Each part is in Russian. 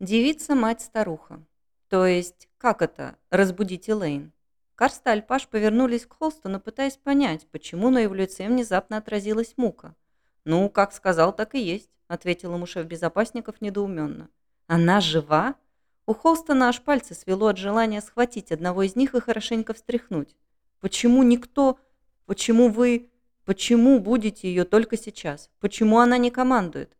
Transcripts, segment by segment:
Девица-мать-старуха. То есть, как это, разбудить Элейн? Карст и Альпаш повернулись к Холстону, пытаясь понять, почему на его лице внезапно отразилась мука. «Ну, как сказал, так и есть», — ответил ему шеф безопасников недоуменно. «Она жива?» У Холстона аж пальцы свело от желания схватить одного из них и хорошенько встряхнуть. «Почему никто... Почему вы... Почему будете ее только сейчас? Почему она не командует?»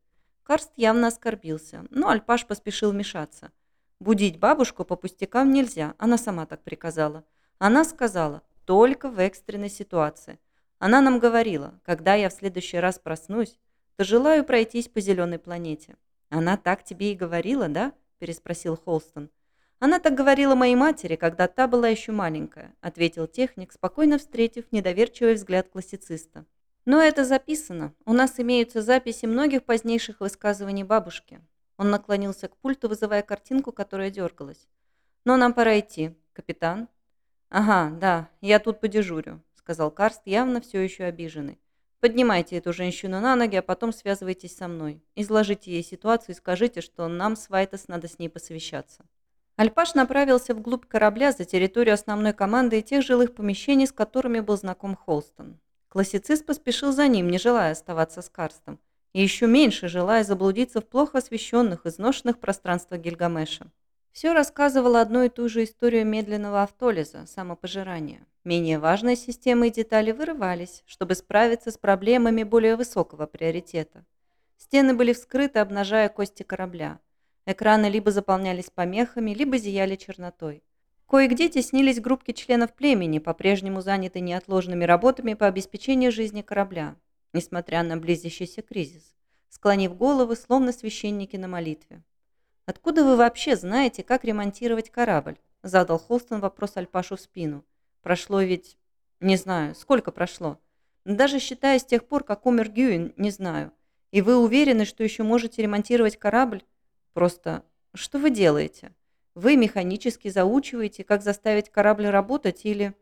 Карст явно оскорбился, но Альпаш поспешил вмешаться. Будить бабушку по пустякам нельзя, она сама так приказала. Она сказала, только в экстренной ситуации. Она нам говорила, когда я в следующий раз проснусь, то желаю пройтись по зеленой планете. Она так тебе и говорила, да? переспросил Холстон. Она так говорила моей матери, когда та была еще маленькая, ответил техник, спокойно встретив недоверчивый взгляд классициста. Но это записано. У нас имеются записи многих позднейших высказываний бабушки. Он наклонился к пульту, вызывая картинку, которая дергалась. Но нам пора идти. Капитан? Ага, да, я тут подежурю, сказал Карст, явно все еще обиженный. Поднимайте эту женщину на ноги, а потом связывайтесь со мной. Изложите ей ситуацию и скажите, что нам с Вайтес надо с ней посовещаться. Альпаш направился вглубь корабля за территорию основной команды и тех жилых помещений, с которыми был знаком Холстон. Классицист поспешил за ним, не желая оставаться с Карстом, и еще меньше желая заблудиться в плохо освещенных, изношенных пространствах Гильгамеша. Все рассказывало одну и ту же историю медленного автолиза, самопожирания. Менее важные системы и детали вырывались, чтобы справиться с проблемами более высокого приоритета. Стены были вскрыты, обнажая кости корабля. Экраны либо заполнялись помехами, либо зияли чернотой. Кое-где теснились группки членов племени, по-прежнему заняты неотложными работами по обеспечению жизни корабля, несмотря на близящийся кризис, склонив головы, словно священники на молитве. «Откуда вы вообще знаете, как ремонтировать корабль?» – задал Холстон вопрос Альпашу в спину. «Прошло ведь... не знаю, сколько прошло. Даже считая с тех пор, как умер Гюин, не знаю. И вы уверены, что еще можете ремонтировать корабль? Просто что вы делаете?» Вы механически заучиваете, как заставить корабль работать или...»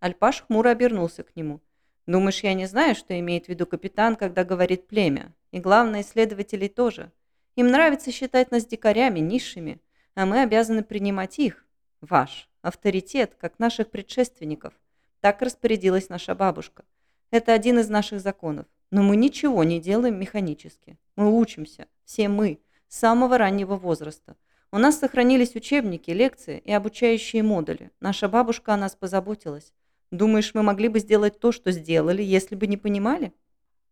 Альпаш хмуро обернулся к нему. «Думаешь, я не знаю, что имеет в виду капитан, когда говорит племя? И главное, исследователей тоже. Им нравится считать нас дикарями, низшими, а мы обязаны принимать их, ваш, авторитет, как наших предшественников. Так распорядилась наша бабушка. Это один из наших законов. Но мы ничего не делаем механически. Мы учимся, все мы, с самого раннего возраста. У нас сохранились учебники, лекции и обучающие модули. Наша бабушка о нас позаботилась. Думаешь, мы могли бы сделать то, что сделали, если бы не понимали?»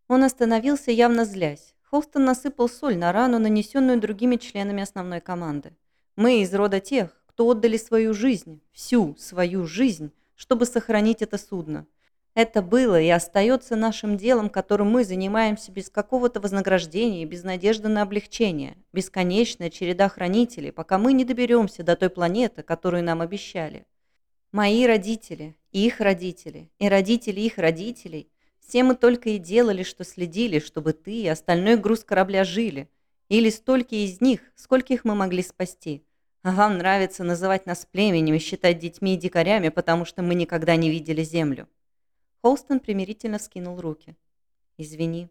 Он остановился, явно злясь. Холстон насыпал соль на рану, нанесенную другими членами основной команды. «Мы из рода тех, кто отдали свою жизнь, всю свою жизнь, чтобы сохранить это судно. Это было и остается нашим делом, которым мы занимаемся без какого-то вознаграждения и без надежды на облегчение. Бесконечная череда хранителей, пока мы не доберемся до той планеты, которую нам обещали. Мои родители, их родители и родители их родителей, все мы только и делали, что следили, чтобы ты и остальной груз корабля жили. Или столько из них, скольких мы могли спасти. А вам нравится называть нас племенем и считать детьми и дикарями, потому что мы никогда не видели Землю. Холстон примирительно вскинул руки. «Извини.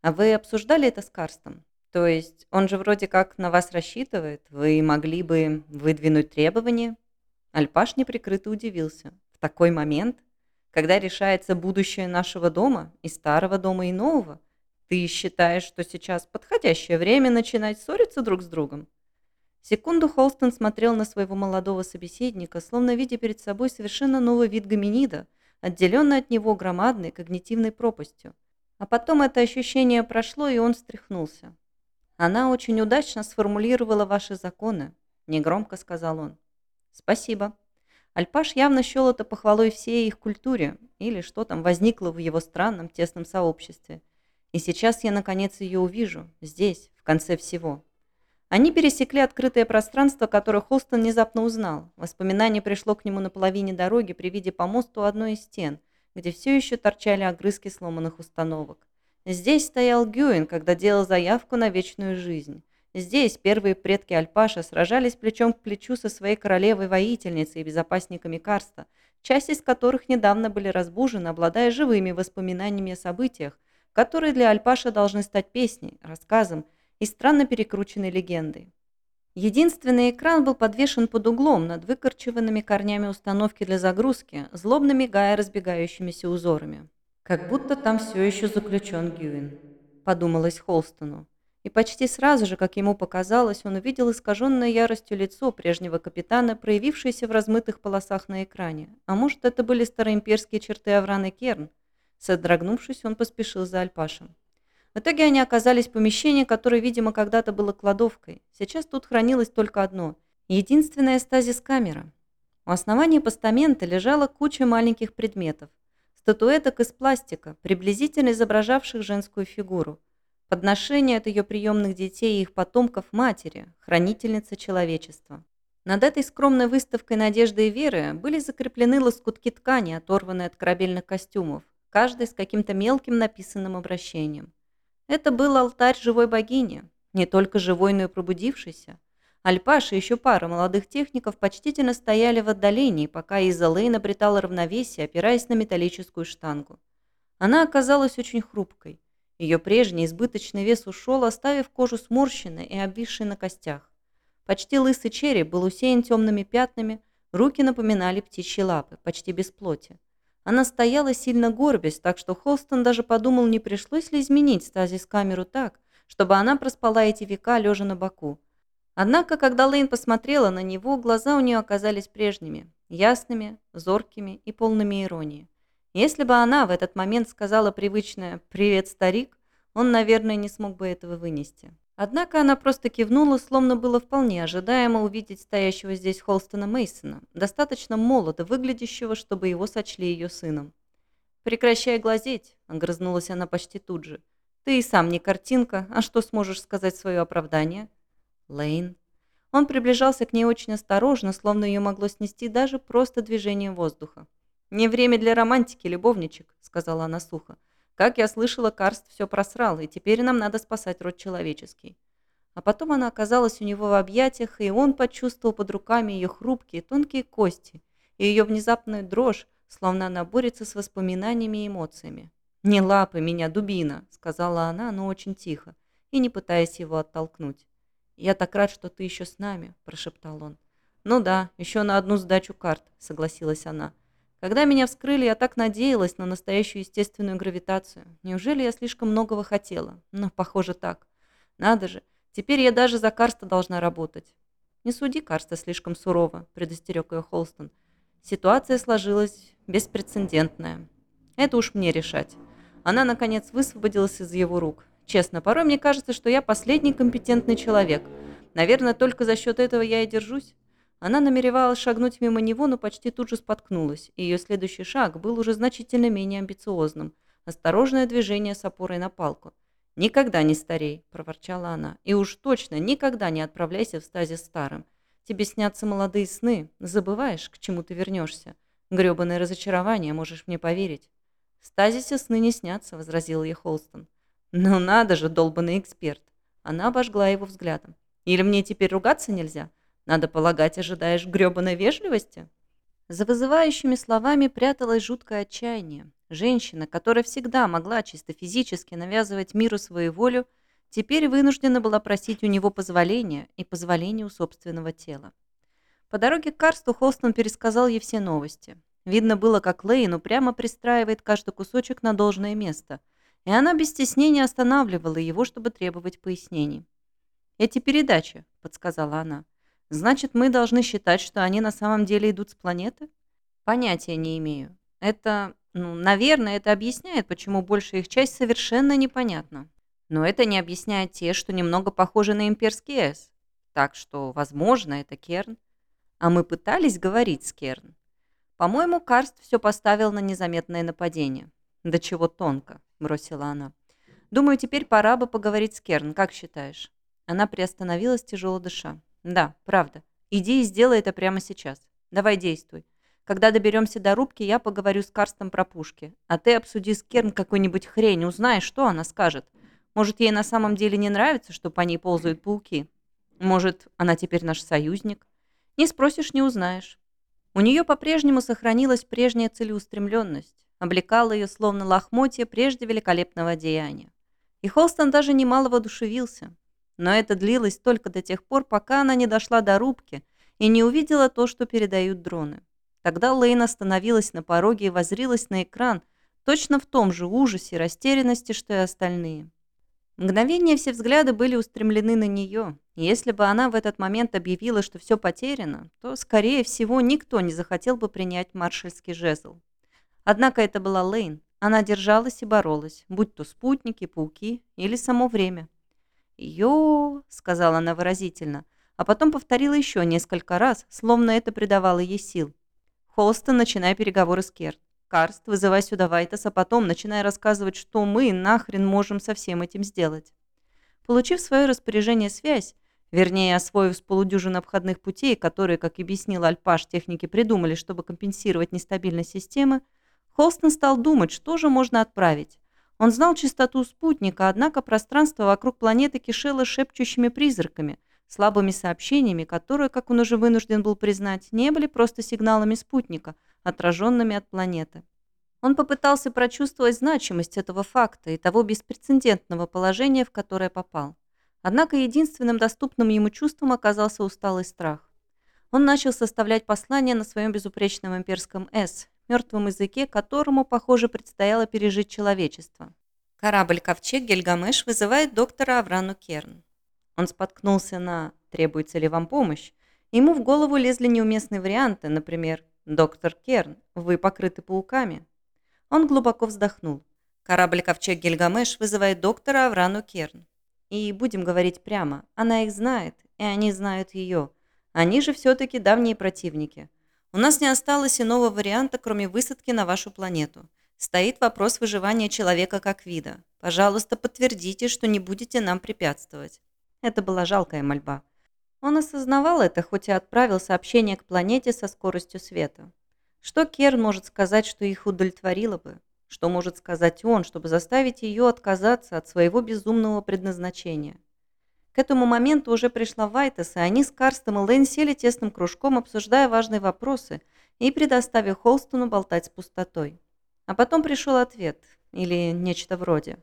А вы обсуждали это с Карстом? То есть он же вроде как на вас рассчитывает. Вы могли бы выдвинуть требования?» Альпаш неприкрыто удивился. «В такой момент, когда решается будущее нашего дома, и старого дома, и нового, ты считаешь, что сейчас подходящее время начинать ссориться друг с другом?» Секунду Холстон смотрел на своего молодого собеседника, словно видя перед собой совершенно новый вид гоминида – отделенный от него громадной когнитивной пропастью. А потом это ощущение прошло, и он встряхнулся. «Она очень удачно сформулировала ваши законы», – негромко сказал он. «Спасибо». Альпаш явно счел это похвалой всей их культуре, или что там возникло в его странном тесном сообществе. И сейчас я наконец ее увижу, здесь, в конце всего. Они пересекли открытое пространство, которое Холстон внезапно узнал. Воспоминание пришло к нему на половине дороги при виде помоста у одной из стен, где все еще торчали огрызки сломанных установок. Здесь стоял Гюин, когда делал заявку на вечную жизнь. Здесь первые предки Альпаша сражались плечом к плечу со своей королевой-воительницей и безопасниками Карста, часть из которых недавно были разбужены, обладая живыми воспоминаниями о событиях, которые для Альпаша должны стать песней, рассказом и странно перекрученной легендой. Единственный экран был подвешен под углом над выкорчеванными корнями установки для загрузки, злобно мигая разбегающимися узорами. «Как будто там все еще заключен Гюин», — подумалось Холстону. И почти сразу же, как ему показалось, он увидел искаженное яростью лицо прежнего капитана, проявившееся в размытых полосах на экране. А может, это были староимперские черты Авраны Керн? Содрогнувшись, он поспешил за Альпашем. В итоге они оказались в помещении, которое, видимо, когда-то было кладовкой. Сейчас тут хранилось только одно – единственная стазис-камера. У основания постамента лежала куча маленьких предметов. Статуэток из пластика, приблизительно изображавших женскую фигуру. Подношение от ее приемных детей и их потомков матери, хранительница человечества. Над этой скромной выставкой надежды и веры были закреплены лоскутки ткани, оторванные от корабельных костюмов, каждый с каким-то мелким написанным обращением. Это был алтарь живой богини, не только живой, но и пробудившейся. Альпаш и еще пара молодых техников почтительно стояли в отдалении, пока Иза Лейн обретала равновесие, опираясь на металлическую штангу. Она оказалась очень хрупкой. Ее прежний избыточный вес ушел, оставив кожу сморщенной и обвисшей на костях. Почти лысый череп был усеян темными пятнами, руки напоминали птичьи лапы, почти без плоти. Она стояла сильно горбясь, так что Холстон даже подумал, не пришлось ли изменить стазис-камеру так, чтобы она проспала эти века, лежа на боку. Однако, когда Лейн посмотрела на него, глаза у нее оказались прежними, ясными, зоркими и полными иронии. Если бы она в этот момент сказала привычное «Привет, старик», он, наверное, не смог бы этого вынести. Однако она просто кивнула, словно было вполне ожидаемо увидеть стоящего здесь Холстона Мейсона, достаточно молодо выглядящего, чтобы его сочли ее сыном. «Прекращай глазеть», — огрызнулась она почти тут же. «Ты и сам не картинка, а что сможешь сказать свое оправдание?» «Лейн». Он приближался к ней очень осторожно, словно ее могло снести даже просто движением воздуха. «Не время для романтики, любовничек», — сказала она сухо. Как я слышала, Карст все просрал, и теперь нам надо спасать род человеческий. А потом она оказалась у него в объятиях, и он почувствовал под руками ее хрупкие, тонкие кости и ее внезапную дрожь, словно она борется с воспоминаниями и эмоциями. «Не лапы меня, дубина», — сказала она, но очень тихо, и не пытаясь его оттолкнуть. «Я так рад, что ты еще с нами», — прошептал он. «Ну да, еще на одну сдачу карт», — согласилась она. Когда меня вскрыли, я так надеялась на настоящую естественную гравитацию. Неужели я слишком многого хотела? Но, похоже, так. Надо же, теперь я даже за Карста должна работать. Не суди Карста слишком сурово, предостерег ее Холстон. Ситуация сложилась беспрецедентная. Это уж мне решать. Она, наконец, высвободилась из его рук. Честно, порой мне кажется, что я последний компетентный человек. Наверное, только за счет этого я и держусь. Она намеревалась шагнуть мимо него, но почти тут же споткнулась, и ее следующий шаг был уже значительно менее амбициозным. Осторожное движение с опорой на палку. «Никогда не старей», – проворчала она. «И уж точно никогда не отправляйся в стазис старым. Тебе снятся молодые сны. Забываешь, к чему ты вернешься. Гребаное разочарование, можешь мне поверить». «В стазисе сны не снятся», – возразил ей Холстон. «Ну надо же, долбанный эксперт». Она обожгла его взглядом. «Или мне теперь ругаться нельзя?» Надо полагать, ожидаешь грёбаной вежливости?» За вызывающими словами пряталось жуткое отчаяние. Женщина, которая всегда могла чисто физически навязывать миру свою волю, теперь вынуждена была просить у него позволения и позволения у собственного тела. По дороге к Карсту Холстон пересказал ей все новости. Видно было, как Лейн упрямо пристраивает каждый кусочек на должное место, и она без стеснения останавливала его, чтобы требовать пояснений. «Эти передачи», — подсказала она, — Значит, мы должны считать, что они на самом деле идут с планеты? Понятия не имею. Это, ну, наверное, это объясняет, почему большая их часть совершенно непонятна. Но это не объясняет те, что немного похожи на имперский С. Так что, возможно, это Керн. А мы пытались говорить с Керн. По-моему, Карст все поставил на незаметное нападение. «Да чего тонко», — бросила она. «Думаю, теперь пора бы поговорить с Керн, как считаешь?» Она приостановилась, тяжело дыша. Да, правда. Иди и сделай это прямо сейчас. Давай действуй. Когда доберемся до рубки, я поговорю с Карстом про пушки. А ты обсуди с Керн какую-нибудь хрень, узнай, что она скажет. Может, ей на самом деле не нравится, что по ней ползают пауки? Может, она теперь наш союзник? Не спросишь, не узнаешь. У нее по-прежнему сохранилась прежняя целеустремленность, облекала ее словно лохмотья прежде великолепного деяния. И Холстон даже немало воодушевился. Но это длилось только до тех пор, пока она не дошла до рубки и не увидела то, что передают дроны. Тогда Лейн остановилась на пороге и возрилась на экран, точно в том же ужасе и растерянности, что и остальные. Мгновение все взгляды были устремлены на нее. если бы она в этот момент объявила, что все потеряно, то, скорее всего, никто не захотел бы принять маршальский жезл. Однако это была Лейн. Она держалась и боролась, будь то спутники, пауки или само время. «Йо!» — сказала она выразительно, а потом повторила еще несколько раз, словно это придавало ей сил. «Холстон, начинай переговоры с Керт. Карст, вызывай сюда Вайтас, а потом начинай рассказывать, что мы нахрен можем со всем этим сделать». Получив в свое распоряжение связь, вернее, освоив с полудюжин обходных путей, которые, как объяснил Альпаш, техники придумали, чтобы компенсировать нестабильность системы, Холстон стал думать, что же можно отправить. Он знал частоту спутника, однако пространство вокруг планеты кишело шепчущими призраками, слабыми сообщениями, которые, как он уже вынужден был признать, не были просто сигналами спутника, отраженными от планеты. Он попытался прочувствовать значимость этого факта и того беспрецедентного положения, в которое попал. Однако единственным доступным ему чувством оказался усталый страх. Он начал составлять послание на своем безупречном имперском «С», мертвом языке, которому, похоже, предстояло пережить человечество. Корабль-ковчег Гельгамеш вызывает доктора Аврану Керн. Он споткнулся на «требуется ли вам помощь?». Ему в голову лезли неуместные варианты, например, «Доктор Керн, вы покрыты пауками». Он глубоко вздохнул. Корабль-ковчег Гельгамеш вызывает доктора Аврану Керн. И будем говорить прямо, она их знает, и они знают ее. Они же все-таки давние противники. У нас не осталось иного варианта, кроме высадки на вашу планету. Стоит вопрос выживания человека как вида. Пожалуйста, подтвердите, что не будете нам препятствовать». Это была жалкая мольба. Он осознавал это, хоть и отправил сообщение к планете со скоростью света. Что Керн может сказать, что их удовлетворило бы? Что может сказать он, чтобы заставить ее отказаться от своего безумного предназначения? К этому моменту уже пришла Вайтес, и они с Карстом и Лэйн сели тесным кружком, обсуждая важные вопросы и предоставив Холстону болтать с пустотой. А потом пришел ответ, или нечто вроде.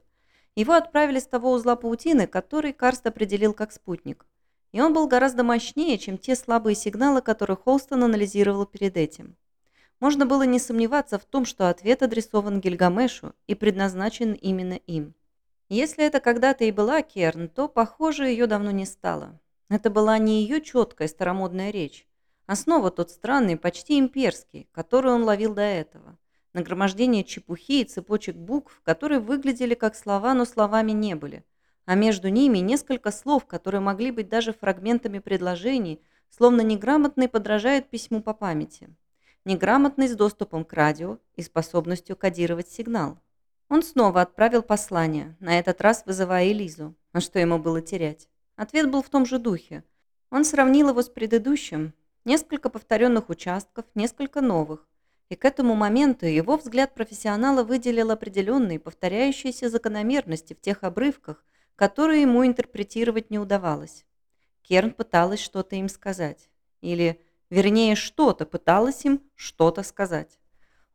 Его отправили с того узла паутины, который Карст определил как спутник. И он был гораздо мощнее, чем те слабые сигналы, которые Холстон анализировал перед этим. Можно было не сомневаться в том, что ответ адресован Гильгамешу и предназначен именно им. Если это когда-то и была Керн, то, похоже, ее давно не стало. Это была не ее четкая старомодная речь, а снова тот странный, почти имперский, который он ловил до этого. Нагромождение чепухи и цепочек букв, которые выглядели как слова, но словами не были. А между ними несколько слов, которые могли быть даже фрагментами предложений, словно неграмотный подражает письму по памяти. Неграмотный с доступом к радио и способностью кодировать сигнал. Он снова отправил послание, на этот раз вызывая Элизу. А что ему было терять? Ответ был в том же духе. Он сравнил его с предыдущим. Несколько повторенных участков, несколько новых. И к этому моменту его взгляд профессионала выделил определенные повторяющиеся закономерности в тех обрывках, которые ему интерпретировать не удавалось. Керн пыталась что-то им сказать. Или, вернее, что-то пыталась им что-то сказать.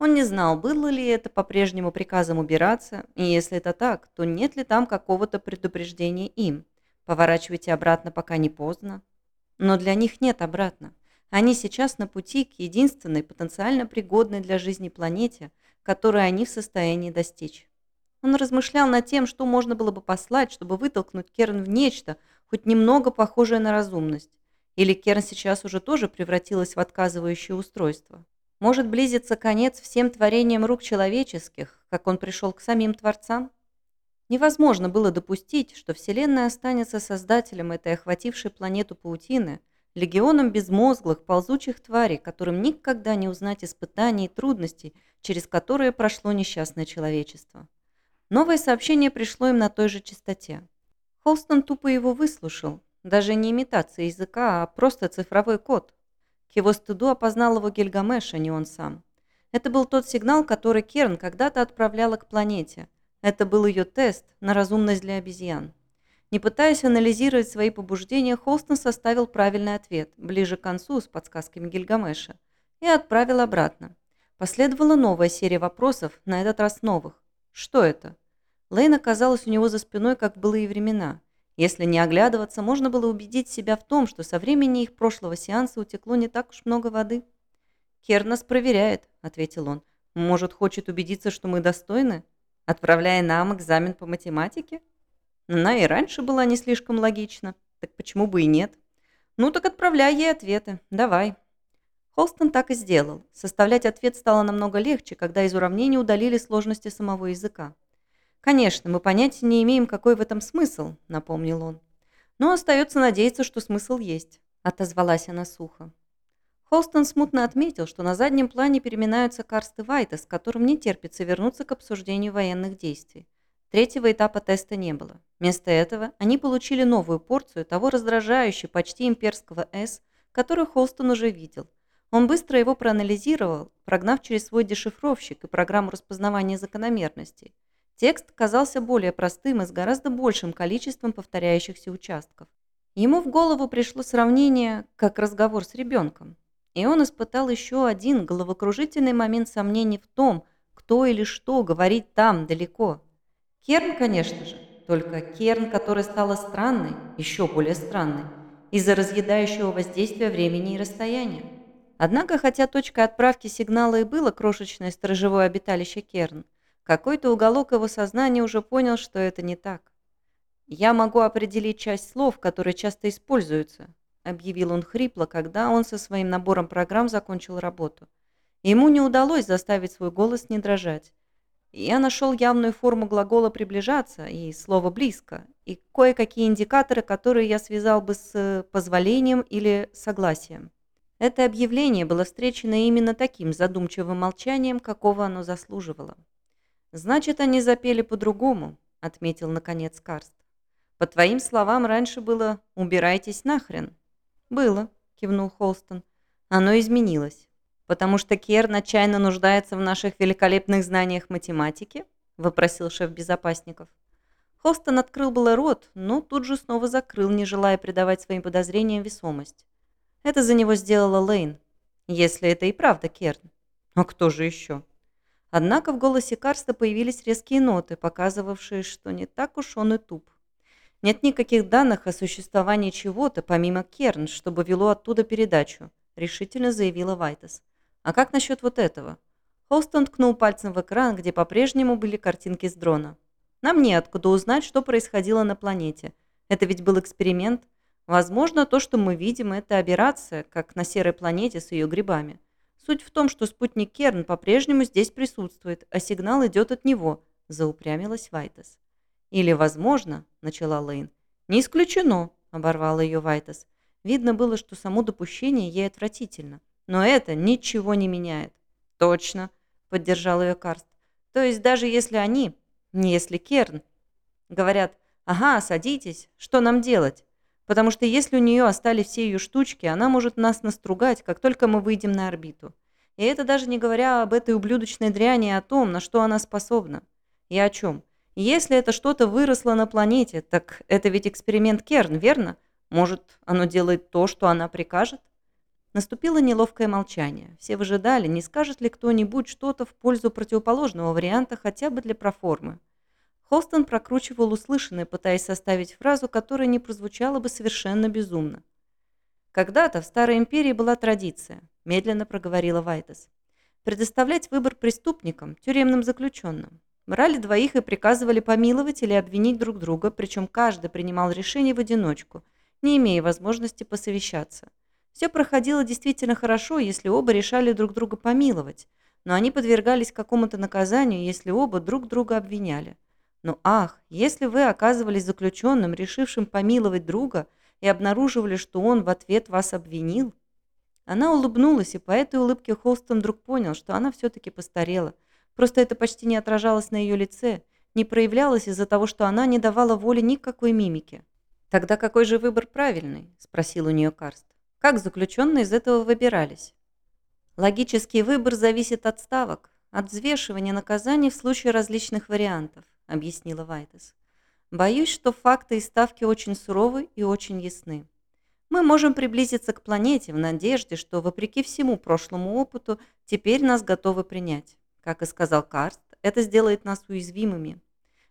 Он не знал, было ли это по-прежнему приказом убираться, и если это так, то нет ли там какого-то предупреждения им. Поворачивайте обратно, пока не поздно. Но для них нет обратно. Они сейчас на пути к единственной потенциально пригодной для жизни планете, которую они в состоянии достичь. Он размышлял над тем, что можно было бы послать, чтобы вытолкнуть Керн в нечто, хоть немного похожее на разумность. Или Керн сейчас уже тоже превратилась в отказывающее устройство. Может близиться конец всем творениям рук человеческих, как он пришел к самим Творцам? Невозможно было допустить, что Вселенная останется создателем этой охватившей планету паутины, легионом безмозглых, ползучих тварей, которым никогда не узнать испытаний и трудностей, через которые прошло несчастное человечество. Новое сообщение пришло им на той же частоте. Холстон тупо его выслушал, даже не имитация языка, а просто цифровой код – к его стыду опознал его Гильгамеш, а не он сам. Это был тот сигнал, который Керн когда-то отправляла к планете. Это был ее тест на разумность для обезьян. Не пытаясь анализировать свои побуждения, Холстон составил правильный ответ, ближе к концу с подсказками Гильгамеша, и отправил обратно. Последовала новая серия вопросов, на этот раз новых. Что это? Лейн оказалась у него за спиной, как в былые времена. Если не оглядываться, можно было убедить себя в том, что со времени их прошлого сеанса утекло не так уж много воды. «Кер нас проверяет», — ответил он. «Может, хочет убедиться, что мы достойны, отправляя нам экзамен по математике?» Она и раньше была не слишком логична, так почему бы и нет? Ну так отправляй ей ответы, давай. Холстон так и сделал. Составлять ответ стало намного легче, когда из уравнений удалили сложности самого языка. «Конечно, мы понятия не имеем, какой в этом смысл», — напомнил он. «Но остается надеяться, что смысл есть», — отозвалась она сухо. Холстон смутно отметил, что на заднем плане переминаются Карст и Вайта, с которым не терпится вернуться к обсуждению военных действий. Третьего этапа теста не было. Вместо этого они получили новую порцию того раздражающего, почти имперского «С», который Холстон уже видел. Он быстро его проанализировал, прогнав через свой дешифровщик и программу распознавания закономерностей. Текст казался более простым и с гораздо большим количеством повторяющихся участков. Ему в голову пришло сравнение, как разговор с ребенком. И он испытал еще один головокружительный момент сомнений в том, кто или что говорит там, далеко. Керн, конечно же, только Керн, которая стала странной, еще более странной, из-за разъедающего воздействия времени и расстояния. Однако, хотя точкой отправки сигнала и было крошечное сторожевое обиталище Керн, какой-то уголок его сознания уже понял, что это не так. «Я могу определить часть слов, которые часто используются», объявил он хрипло, когда он со своим набором программ закончил работу. Ему не удалось заставить свой голос не дрожать. Я нашел явную форму глагола «приближаться» и слово «близко», и кое-какие индикаторы, которые я связал бы с позволением или согласием. Это объявление было встречено именно таким задумчивым молчанием, какого оно заслуживало. «Значит, они запели по-другому», — отметил наконец Карст. «По твоим словам, раньше было «убирайтесь нахрен». «Было», — кивнул Холстон. «Оно изменилось. Потому что Керн отчаянно нуждается в наших великолепных знаниях математики?» — вопросил шеф безопасников. Холстон открыл было рот, но тут же снова закрыл, не желая придавать своим подозрениям весомость. Это за него сделала Лейн, если это и правда Керн. А кто же еще? Однако в голосе Карста появились резкие ноты, показывавшие, что не так уж он и туп. Нет никаких данных о существовании чего-то, помимо Керн, чтобы вело оттуда передачу, решительно заявила Вайтес. А как насчет вот этого? Холстон ткнул пальцем в экран, где по-прежнему были картинки с дрона. Нам неоткуда узнать, что происходило на планете. Это ведь был эксперимент. Возможно, то, что мы видим, это аберрация, как на серой планете с ее грибами. Суть в том, что спутник Керн по-прежнему здесь присутствует, а сигнал идет от него», – заупрямилась Вайтес. «Или, возможно», – начала Лейн. «Не исключено», – оборвала ее Вайтес. Видно было, что само допущение ей отвратительно. Но это ничего не меняет. «Точно», – поддержал ее Карст. «То есть даже если они, не если Керн, говорят, ага, садитесь, что нам делать? Потому что если у нее остались все ее штучки, она может нас настругать, как только мы выйдем на орбиту. И это даже не говоря об этой ублюдочной дряни и о том, на что она способна. И о чем? Если это что-то выросло на планете, так это ведь эксперимент Керн, верно? Может, оно делает то, что она прикажет? Наступило неловкое молчание. Все выжидали, не скажет ли кто-нибудь что-то в пользу противоположного варианта хотя бы для проформы. Холстон прокручивал услышанное, пытаясь составить фразу, которая не прозвучала бы совершенно безумно. «Когда-то в Старой Империи была традиция», – медленно проговорила Вайтес, «предоставлять выбор преступникам, тюремным заключенным. Брали двоих и приказывали помиловать или обвинить друг друга, причем каждый принимал решение в одиночку, не имея возможности посовещаться. Все проходило действительно хорошо, если оба решали друг друга помиловать, но они подвергались какому-то наказанию, если оба друг друга обвиняли. Но ах, если вы оказывались заключенным, решившим помиловать друга, и обнаруживали, что он в ответ вас обвинил? Она улыбнулась, и по этой улыбке Холстон вдруг понял, что она все-таки постарела. Просто это почти не отражалось на ее лице, не проявлялось из-за того, что она не давала воли никакой мимики. «Тогда какой же выбор правильный?» – спросил у нее Карст. «Как заключенные из этого выбирались?» «Логический выбор зависит от ставок, от взвешивания наказаний в случае различных вариантов объяснила Вайтес. Боюсь, что факты и ставки очень суровы и очень ясны. Мы можем приблизиться к планете в надежде, что, вопреки всему прошлому опыту, теперь нас готовы принять. Как и сказал Карст, это сделает нас уязвимыми.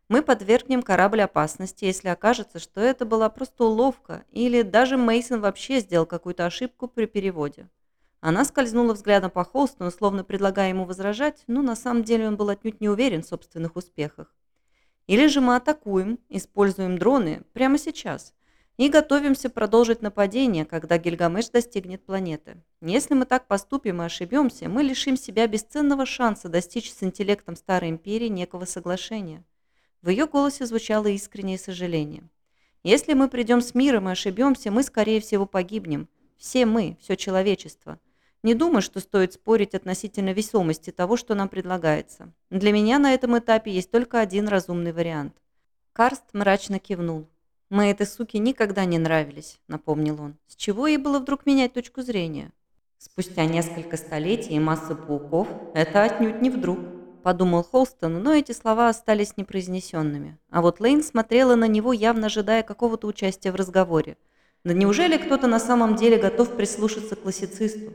Мы подвергнем корабль опасности, если окажется, что это была просто уловка, или даже Мейсон вообще сделал какую-то ошибку при переводе. Она скользнула взглядом по Холстону, словно предлагая ему возражать, но на самом деле он был отнюдь не уверен в собственных успехах. Или же мы атакуем, используем дроны прямо сейчас и готовимся продолжить нападение, когда Гильгамеш достигнет планеты. Если мы так поступим и ошибемся, мы лишим себя бесценного шанса достичь с интеллектом Старой Империи некого соглашения. В ее голосе звучало искреннее сожаление. «Если мы придем с миром и ошибемся, мы, скорее всего, погибнем. Все мы, все человечество. Не думаю, что стоит спорить относительно весомости того, что нам предлагается. Для меня на этом этапе есть только один разумный вариант». Карст мрачно кивнул. «Мы этой суке никогда не нравились», — напомнил он. «С чего ей было вдруг менять точку зрения?» Спустя несколько столетий и массы пауков – это отнюдь не вдруг подумал Холстон, но эти слова остались непроизнесенными. А вот Лейн смотрела на него, явно ожидая какого-то участия в разговоре. Да неужели кто-то на самом деле готов прислушаться к классицисту?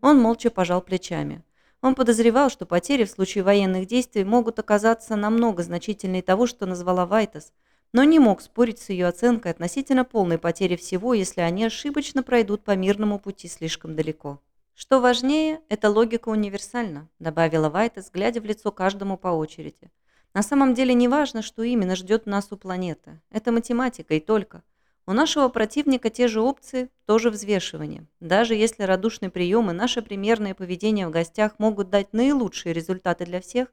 Он молча пожал плечами. Он подозревал, что потери в случае военных действий могут оказаться намного значительнее того, что назвала Вайтас, но не мог спорить с ее оценкой относительно полной потери всего, если они ошибочно пройдут по мирному пути слишком далеко. «Что важнее, эта логика универсальна», – добавила Вайтес, глядя в лицо каждому по очереди. «На самом деле не важно, что именно ждет нас у планеты. Это математика и только. У нашего противника те же опции, тоже взвешивание. Даже если радушный прием и наше примерное поведение в гостях могут дать наилучшие результаты для всех,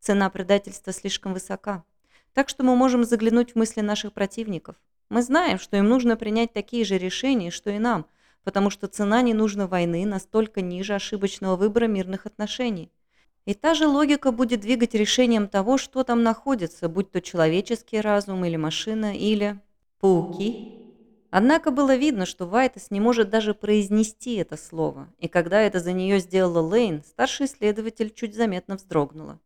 цена предательства слишком высока. Так что мы можем заглянуть в мысли наших противников. Мы знаем, что им нужно принять такие же решения, что и нам – потому что цена ненужной войны настолько ниже ошибочного выбора мирных отношений. И та же логика будет двигать решением того, что там находится, будь то человеческий разум или машина, или пауки. Однако было видно, что Вайтес не может даже произнести это слово, и когда это за нее сделала Лейн, старший исследователь чуть заметно вздрогнула.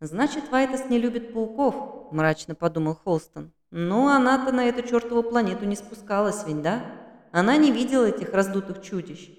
«Значит, Вайтес не любит пауков», – мрачно подумал Холстон. «Ну, она-то на эту чертову планету не спускалась, ведь, да?» Она не видела этих раздутых чудищ.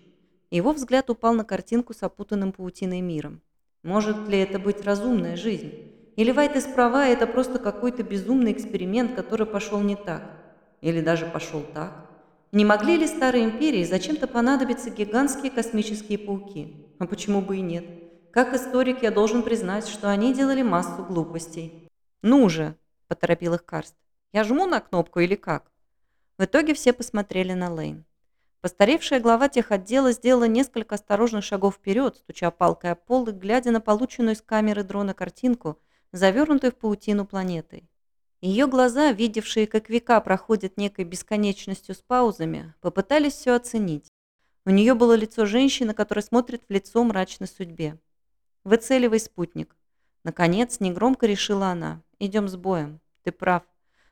Его взгляд упал на картинку с опутанным паутиной миром. Может ли это быть разумная жизнь? Или Вайтес права, это просто какой-то безумный эксперимент, который пошел не так? Или даже пошел так? Не могли ли Старой Империи зачем-то понадобиться гигантские космические пауки? А почему бы и нет? Как историк я должен признать, что они делали массу глупостей. «Ну же!» – поторопил их Карст. «Я жму на кнопку или как?» В итоге все посмотрели на Лейн. Постаревшая глава техотдела сделала несколько осторожных шагов вперед, стуча палкой о пол и глядя на полученную из камеры дрона картинку, завернутую в паутину планетой. Ее глаза, видевшие, как века проходят некой бесконечностью с паузами, попытались все оценить. У нее было лицо женщины, которая смотрит в лицо мрачной судьбе. «Выцеливай спутник». Наконец, негромко решила она. «Идем с боем. Ты прав.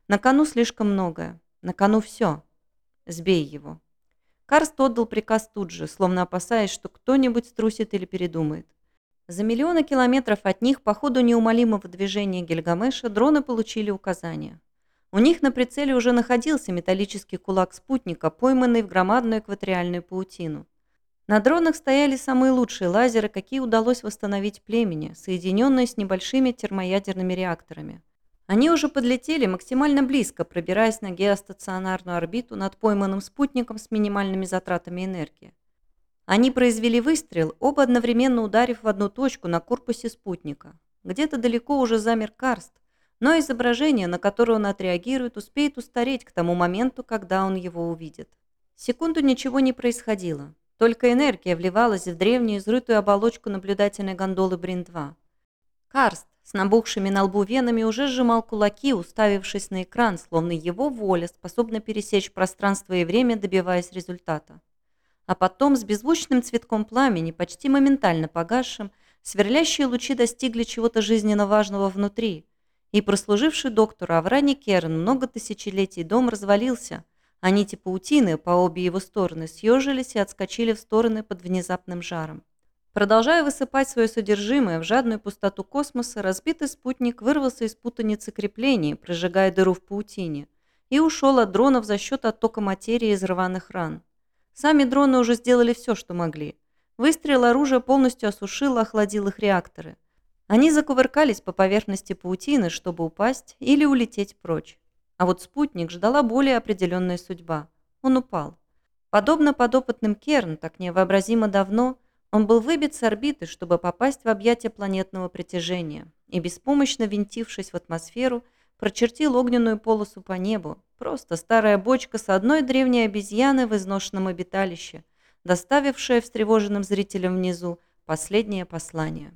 На кону слишком многое. На кону все. Сбей его. Карст отдал приказ тут же, словно опасаясь, что кто-нибудь струсит или передумает. За миллионы километров от них по ходу неумолимого движения Гильгамеша дроны получили указания. У них на прицеле уже находился металлический кулак спутника, пойманный в громадную экваториальную паутину. На дронах стояли самые лучшие лазеры, какие удалось восстановить племени, соединенные с небольшими термоядерными реакторами. Они уже подлетели максимально близко, пробираясь на геостационарную орбиту над пойманным спутником с минимальными затратами энергии. Они произвели выстрел, оба одновременно ударив в одну точку на корпусе спутника. Где-то далеко уже замер Карст, но изображение, на которое он отреагирует, успеет устареть к тому моменту, когда он его увидит. Секунду ничего не происходило. Только энергия вливалась в древнюю изрытую оболочку наблюдательной гондолы Брин-2. Карст, с набухшими на лбу венами уже сжимал кулаки, уставившись на экран, словно его воля способна пересечь пространство и время, добиваясь результата. А потом с беззвучным цветком пламени, почти моментально погасшим, сверлящие лучи достигли чего-то жизненно важного внутри, и прослуживший доктору Аврани Керн много тысячелетий дом развалился, а нити паутины по обе его стороны съежились и отскочили в стороны под внезапным жаром. Продолжая высыпать свое содержимое в жадную пустоту космоса, разбитый спутник вырвался из путаницы креплений, прожигая дыру в паутине, и ушел от дронов за счет оттока материи из рваных ран. Сами дроны уже сделали все, что могли. Выстрел оружия полностью осушил и охладил их реакторы. Они закувыркались по поверхности паутины, чтобы упасть или улететь прочь. А вот спутник ждала более определенная судьба. Он упал. Подобно подопытным Керн, так невообразимо давно, он был выбит с орбиты, чтобы попасть в объятия планетного притяжения, и, беспомощно винтившись в атмосферу, прочертил огненную полосу по небу, просто старая бочка с одной древней обезьяной в изношенном обиталище, доставившая встревоженным зрителям внизу последнее послание.